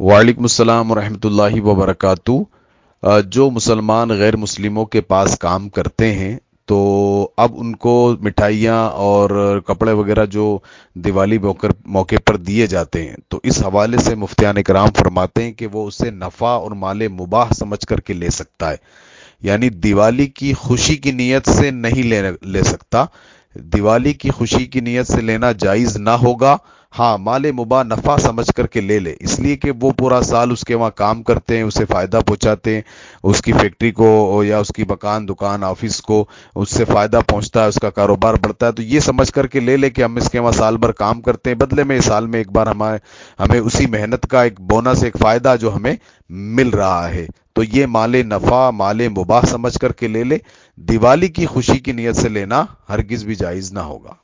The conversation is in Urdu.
وعلیکم السلام ورحمۃ اللہ وبرکاتہ۔ جو مسلمان غیر مسلموں کے پاس کام کرتے ہیں، تو اب ان کو مٹھائیاں اور کپڑے وغیرہ جو دیوالی موقع پر دیے جاتے ہیں، تو اس حوالے سے مفتیان کرام فرماتے ہیں کہ وہ اسے نفع اور مال مباح سمجھ کر کے لے سکتا ہے۔ یعنی دیوالی کی خوشی کی نیت سے نہیں لے سکتا دیوالی کی خوشی کی نیت سے لینا جائز نہ ہوگا۔ ہاں مال مباح نفع سمجھ کر کے لے لے، اس لیے کہ وہ پورا سال اس کے وہاں کام کرتے ہیں، اسے فائدہ پہنچاتے ہیں، اس کی فیکٹری کو یا اس کی مکان، دکان، آفس کو اس سے فائدہ پہنچتا ہے، اس کا کاروبار بڑھتا ہے۔ تو یہ سمجھ کر کے لے لے کہ ہم اس کے وہاں سال بھر کام کرتے ہیں۔ بدلے میں سال میں ایک بار ہمارے، ہمیں اسی محنت کا ایک بونس، ایک فائدہ جو ہمیں مل رہا ہے۔ تو یہ مال نفع، مال مباح سمجھ کر کے لے لے، دیوالی کی خوشی کی نیت سے لینا ہرگز بھی جائز نہ ہوگا۔